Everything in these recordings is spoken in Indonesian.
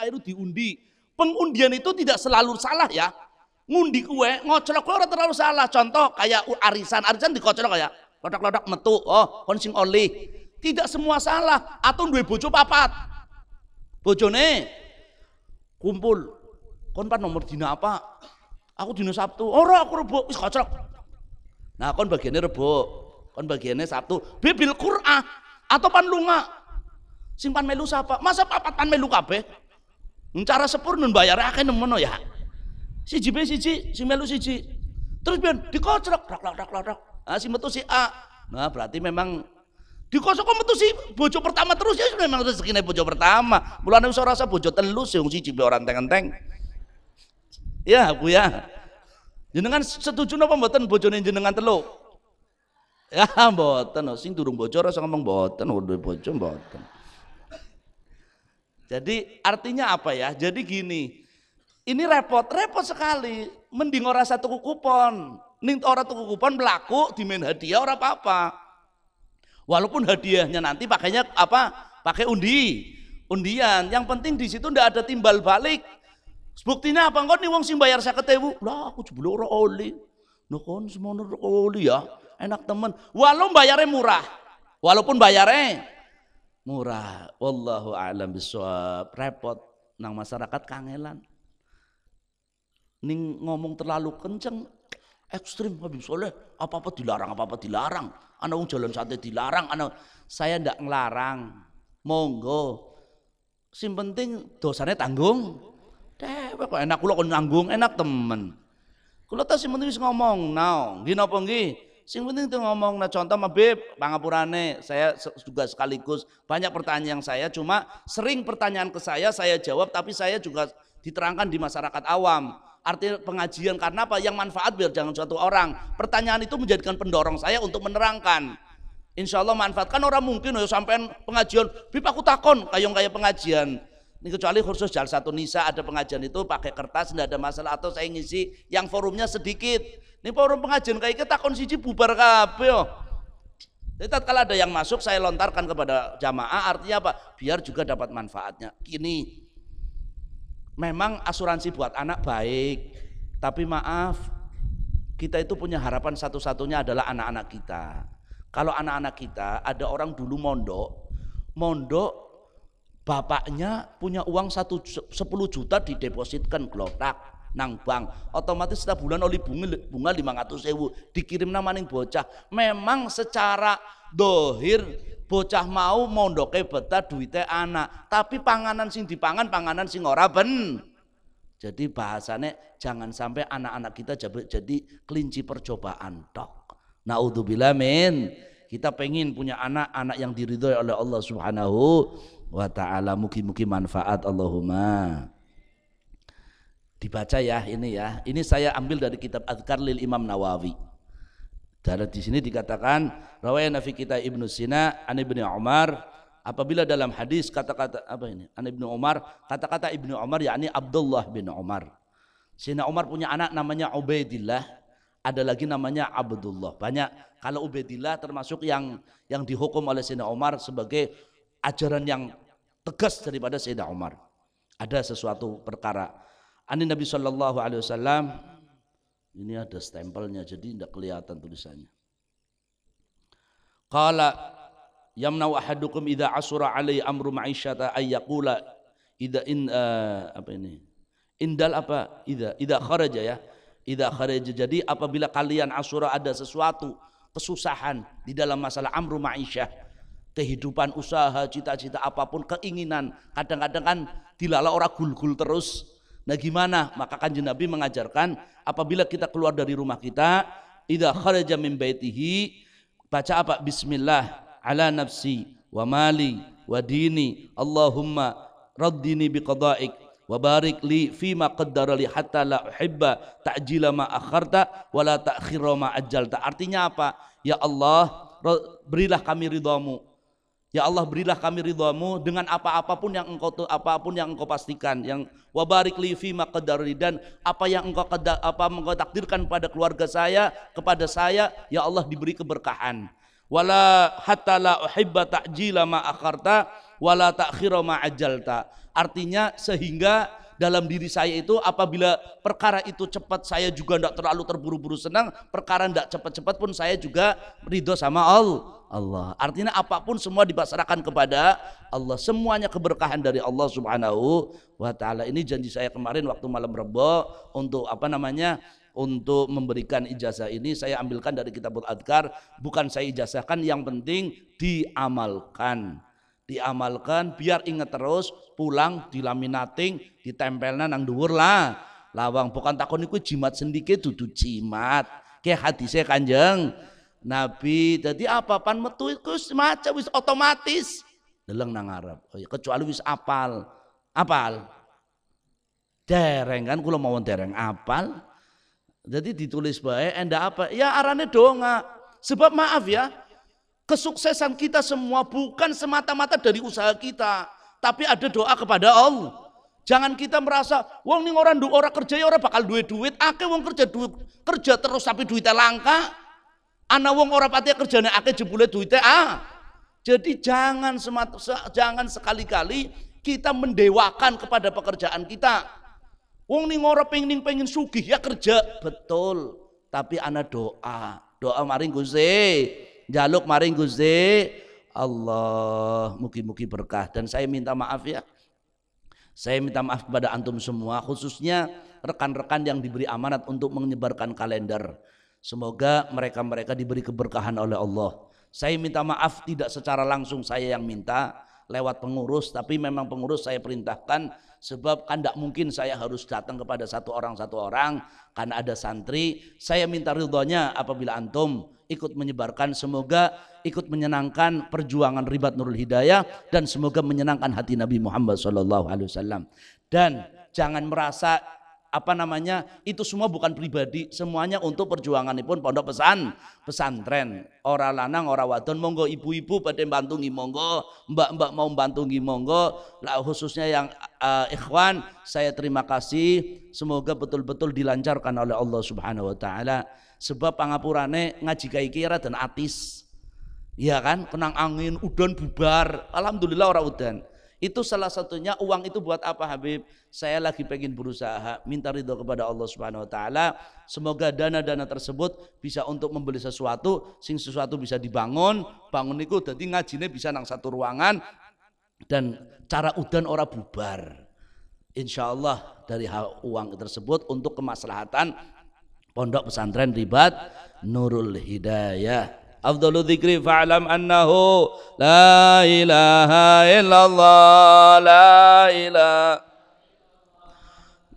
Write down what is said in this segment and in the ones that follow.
akhirnya diundi. Pengundian itu tidak selalu salah ya. Ngundi kue, ngocolok kue orang terlalu salah. Contoh kayak arisan, arisan dikocolok kayak lodak-lodak metu, oh konsing oli. Tidak semua salah. Atau dua bojo papat. Bojone kumpul. Kon pan nomor dina apa? Aku dina Sabtu. Ora aku rebo wis kocolok. Nah, kon bagiannya rebo, kon bagiannya Sabtu. Bibil Qur'ah atau pan lunga. Simpan melu siapa? Masa papat pan melu kabeh? Cara sepur nun bayar akeh nemono ya. Siji be siji, si melu siji. Terus biar dikocrok, rak rak rak rak. Nah, si metu si A. Nah, berarti memang dikocok kok metu si bojo pertama terus ya memang rezekine bojo pertama. Mulane wis rasa bojo telu sing siji be orang teng-teng. Ya, Bu ya. Jenengan setuju napa mboten bojone jenengan telu? Ya mboten, sing durung bojo rasa ngomong mboten, udah bojo mboten. Jadi artinya apa ya? Jadi gini, ini repot, repot sekali. Mending orang satu kupon. Ning orang tuku kupon berlaku di main hadiah orang apa-apa. Walaupun hadiahnya nanti pakainya apa? Pakai undi, undian. Yang penting di situ ndak ada timbal balik. Buktinya apa? Engkau nih wong sing bayar saya ketewu. Lah aku jebul ora oli. Nah kon semono oli ya. Enak temen. Walau bayarnya murah. Walaupun bayarnya murah. Wallahu a'lam bishawab. Repot nang masyarakat kangelan. Ning ngomong terlalu kenceng ekstrim Habib Soleh apa-apa dilarang apa-apa dilarang anak wong jalan sate dilarang anak saya ndak ngelarang monggo sing penting dosanya tanggung Dewe kok enak kula kon nanggung, enak temen. Kula ta sing penting ngomong, now, nggih napa nggih? Sing penting itu ngomong, nah contoh Beb, pangapurane, saya juga sekaligus banyak pertanyaan saya cuma sering pertanyaan ke saya saya jawab tapi saya juga diterangkan di masyarakat awam. Arti pengajian karena apa? Yang manfaat biar jangan suatu orang. Pertanyaan itu menjadikan pendorong saya untuk menerangkan. Insya Allah manfaatkan orang mungkin ya sampai pengajian, Bib aku takon kayong kayak pengajian ini kecuali khusus jalan satu nisa ada pengajian itu pakai kertas tidak ada masalah atau saya ngisi yang forumnya sedikit. Ini forum pengajian kayak kita konsisi bubar kabeh. Jadi kalau ada yang masuk saya lontarkan kepada jamaah artinya apa? Biar juga dapat manfaatnya. Kini memang asuransi buat anak baik, tapi maaf kita itu punya harapan satu-satunya adalah anak-anak kita. Kalau anak-anak kita ada orang dulu mondok, mondok bapaknya punya uang satu sepuluh juta didepositkan kelotak nang bank. Otomatis setiap bulan oleh bunga bunga lima ratus sewu dikirim nama ning bocah. Memang secara dohir bocah mau mondoke betah duitnya anak. Tapi panganan sing dipangan panganan sing ora ben. Jadi bahasanya jangan sampai anak-anak kita jadi kelinci percobaan tok. Naudzubillah min kita pengen punya anak anak yang diridhoi oleh Allah Subhanahu wa taala. Mugi-mugi manfaat Allahumma dibaca ya ini ya. Ini saya ambil dari kitab Adhkar lil Imam Nawawi. Dari di sini dikatakan rawayana fi kita Ibnu Sina an Ibnu Umar. Apabila dalam hadis kata-kata apa ini? An Ibnu Umar kata-kata Ibnu Umar yakni Abdullah bin Umar. Sina Umar punya anak namanya Ubaidillah ada lagi namanya Abdullah. Banyak. Kalau Ubaidillah termasuk yang yang dihukum oleh Sina Umar sebagai ajaran yang tegas daripada Sayyidina Umar. Ada sesuatu perkara. Ani Nabi Shallallahu Alaihi Wasallam ini ada stempelnya jadi tidak kelihatan tulisannya. Kala yamnau ahadukum idza asura alai amru ma'isyata ayyaqula idza in uh, apa ini? Indal apa? Idza idza kharaja ya. Idza kharaja jadi apabila kalian asura ada sesuatu kesusahan di dalam masalah amru ma'isyah kehidupan usaha, cita-cita apa pun, keinginan. Kadang-kadang kan dilala orang gul-gul terus. Nah gimana? Maka kanjeng Nabi mengajarkan apabila kita keluar dari rumah kita, idza kharaja min baitihi, baca apa? Bismillah ala nafsi wa mali wa dini. Allahumma raddini biqadaik wa barik li fima qaddara li hatta la uhibba ta'jila ma akharta wa la ta'khira ma ajjalta. Artinya apa? Ya Allah, berilah kami ridhamu Ya Allah berilah kami ridhamu dengan apa-apapun yang engkau apa pun yang engkau pastikan. Yang wabarik li fi dan apa yang engkau apa engkau takdirkan pada keluarga saya kepada saya ya Allah diberi keberkahan. Wala hatta la uhibba ta'jila ma akharta wala ta'khira ma ajalta. Artinya sehingga dalam diri saya itu apabila perkara itu cepat saya juga tidak terlalu terburu-buru senang. Perkara tidak cepat-cepat pun saya juga ridho sama Allah Allah. Artinya apa pun semua dipasrahkan kepada Allah semuanya keberkahan dari Allah subhanahu wa ta'ala. Ini janji saya kemarin waktu malam rebo untuk apa namanya untuk memberikan ijazah ini saya ambilkan dari kitabul adkar bukan saya ijazahkan yang penting diamalkan. Diamalkan biar ingat terus pulang dilaminating ditempelna nang dhuwur lah. Lawang bukan takon iku jimat sendike dudu jimat. Kayak hadisnya kanjeng Nabi jadi apa pan metu iku semacam wis otomatis. Deleng nang Arab. Oh, iya, kecuali wis apal. Apal. Dereng kan kula mau dereng apal. Jadi ditulis baik enda apa ya arane donga sebab maaf ya Kesuksesan kita semua bukan semata-mata dari usaha kita, tapi ada doa kepada Allah. Jangan kita merasa, wong ning orang doa orang kerja ya orang bakal duit duit, ake wong kerja duit kerja terus tapi duitnya langka. Anak wong orang pati kerjanya ake jebule duitnya ah. Jadi jangan semata, jangan sekali-kali kita mendewakan kepada pekerjaan kita. Wong ning orang pengen pengen sugih ya kerja. Betul, tapi anak doa, doa maring Gusti jaluk maring Gusti Allah mugi-mugi berkah. Dan saya minta maaf ya. Saya minta maaf kepada antum semua khususnya rekan-rekan yang diberi amanat untuk menyebarkan kalender semoga mereka-mereka diberi keberkahan oleh Allah. Saya minta maaf tidak secara langsung saya yang minta lewat pengurus tapi memang pengurus saya perintahkan sebab kan tidak mungkin saya harus datang kepada satu orang satu orang karena ada santri. Saya minta ridhonya apabila antum ikut menyebarkan. Semoga ikut menyenangkan perjuangan ribat Nurul Hidayah dan semoga menyenangkan hati Nabi Muhammad Wasallam. Dan jangan merasa apa namanya? Itu semua bukan pribadi semuanya untuk perjuangan pun pondok pesan pesantren. Ora lanang ora wadon monggo ibu-ibu pada bantu monggo. Mbak-mbak mau bantu monggo. Lah khususnya yang uh, ikhwan saya terima kasih. Semoga betul-betul dilancarkan oleh Allah Subhanahu wa taala. Sebab pangapurane ngaji kira dan atis. Ya kan? Kenang angin udan bubar. Alhamdulillah orang udan itu salah satunya uang itu buat apa Habib? Saya lagi pengen berusaha minta ridho kepada Allah Subhanahu Wa Taala. Semoga dana-dana tersebut bisa untuk membeli sesuatu sing sesuatu bisa dibangun bangun itu jadi ngajinya bisa nang satu ruangan dan cara udan ora bubar. Insya Allah dari uang tersebut untuk kemaslahatan pondok pesantren ribat Nurul Hidayah afdalu dzikri fa'lam annahu la ilaha illallah la ilaha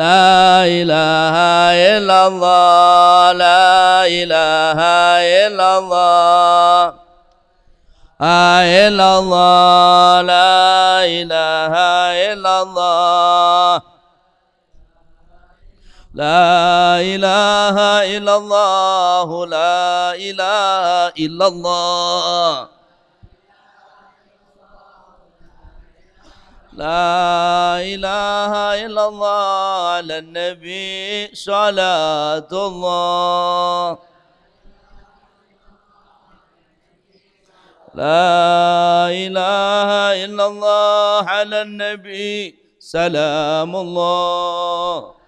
La ilaha illallah La ilaha illallah illallah La ilaha illallah لا إله إلا الله لا إله إلا الله. لا إله إلا الله على النبي صلاة الله. لا إله إلا الله على النبي سلام الله.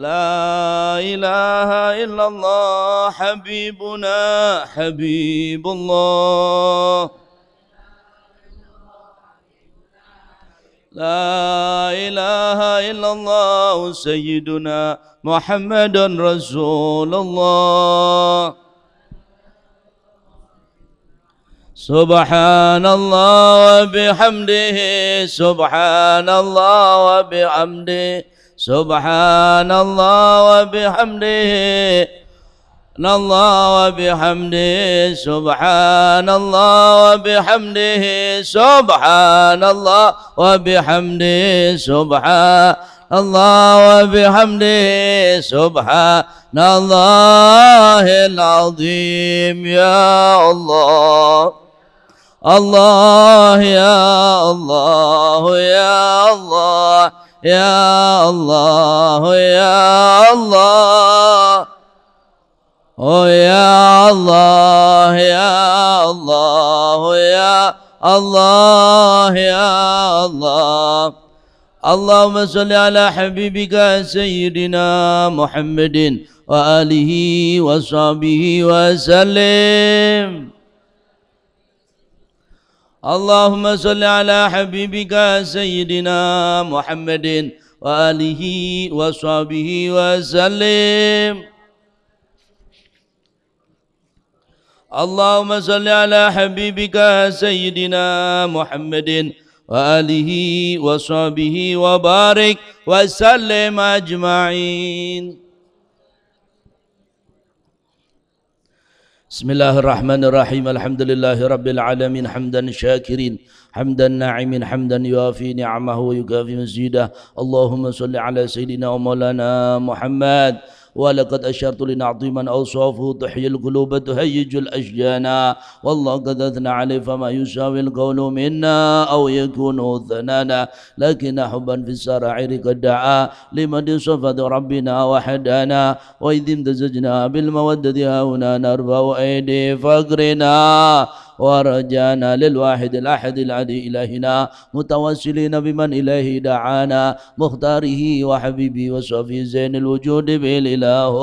لا إله إلا الله حبيبنا حبيب الله. لا إله إلا الله سيدنا محمد رسول الله. سبحان الله وبحمده سبحان الله وبحمده. سبحان الله وبحمده. الله وبحمده. سبحان الله وبحمده. سبحان الله وبحمده. سبحان الله وبحمده. سبحان الله العظيم. يا الله. الله يا الله. يا الله. يا الله يا الله. يا الله يا الله يا الله يا الله. اللهم صل على حبيبك سيدنا محمد وآله وصحبه وسلم. اللهم صل على حبيبك سيدنا محمد وآله وصحبه وسلم. اللهم صل على حبيبك سيدنا محمد وآله وصحبه وبارك وسلم أجمعين. بسم الله الرحمن الرحيم الحمد لله رب العالمين حمدا شاكرين حمدا ناعمين حمدا يوافي نعمه ويكافي مزيده اللهم صل على سيدنا ومولانا محمد ولقد أشرت لنعظيما أوصافه تحيي القلوب تهيج الأشجان. والله قد أثنى عليه فما يساوي القول منا أو يكون ثنانا. لكن حبا في السرائر قد دعا لمن صفة ربنا وحدانا. وإذ امتزجنا بالمودة هنا نرفع أيدي فقرنا. ورجانا للواحد الأحد العدي إلهنا متوسلين بمن إليه دعانا مختاره وحبيبي وصفي زين الوجود بالإله.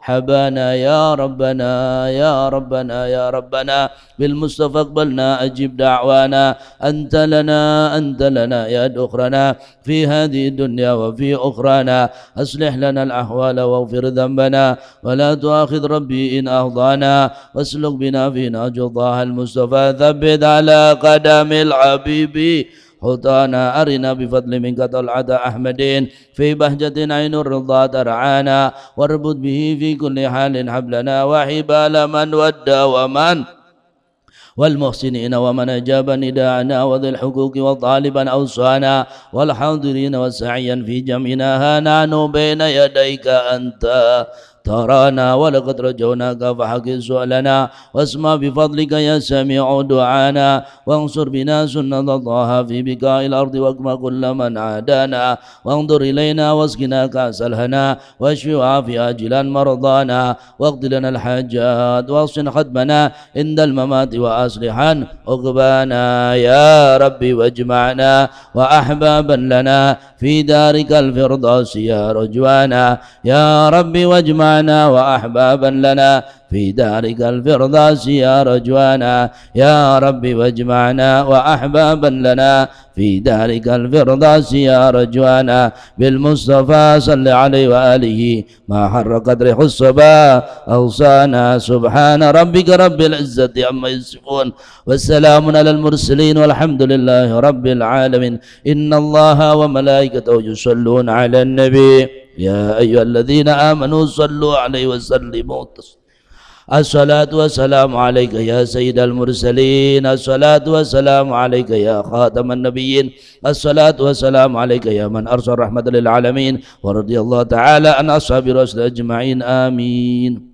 حبانا يا ربنا يا ربنا يا ربنا. بالمصطفى اقبلنا أجب دعوانا أنت لنا أنت لنا يا دخرنا في هذه الدنيا وفي أخرانا. أصلح لنا الأحوال واغفر ذنبنا ولا تؤاخذ ربي إن أهضانا واسلك بنا في نهج الله المصطفى. ثبت على قدم الحبيب. خطانا أرنا بفضل منك طلعة أحمدين في بهجة عين الرضا ترعانا. واربط به في كل حال حبلنا وحبال من ودى ومن والمحسنين ومن أجاب نداءنا وذي الحقوق وطالبا أوصانا والحاضرين والسعيا في جمعنا نحن بين يديك أنت. ترانا ولقد رجوناك فحق سؤلنا واسمع بفضلك يا سميع دعانا وانصر بنا سنة الله في بقاء الأرض واكما كل من عادانا وانظر إلينا واسقنا كأس الهنا واشف وعافي آجلا مرضانا واقض لنا الحاجات واصن خدمنا عند الممات وأصلحا عقبانا يا ربي واجمعنا وأحبابا لنا في دارك الفردوس يا رجوانا يا ربي واجمعنا معنا وأحبابا لنا في دارك الفردوس يا رجوانا. يا رب واجمعنا وأحبابا لنا في دارك الفردوس يا رجوانا. بالمصطفى صل عليه وآله ما حر قدر الصبا أوصانا. سبحان ربك رب العزة عما يصفون. والسلام على المرسلين والحمد لله رب العالمين. إن الله وملائكته يصلون على النبي. يا أيها الذين آمنوا صلوا عليه وسلموا الصلاة والسلام عليك يا سيد المرسلين. الصلاة والسلام عليك يا خاتم النبيين. الصلاة والسلام عليك يا من أرسل رحمة للعالمين. ورضي الله تعالى عن أصحاب رسول أجمعين. آمين.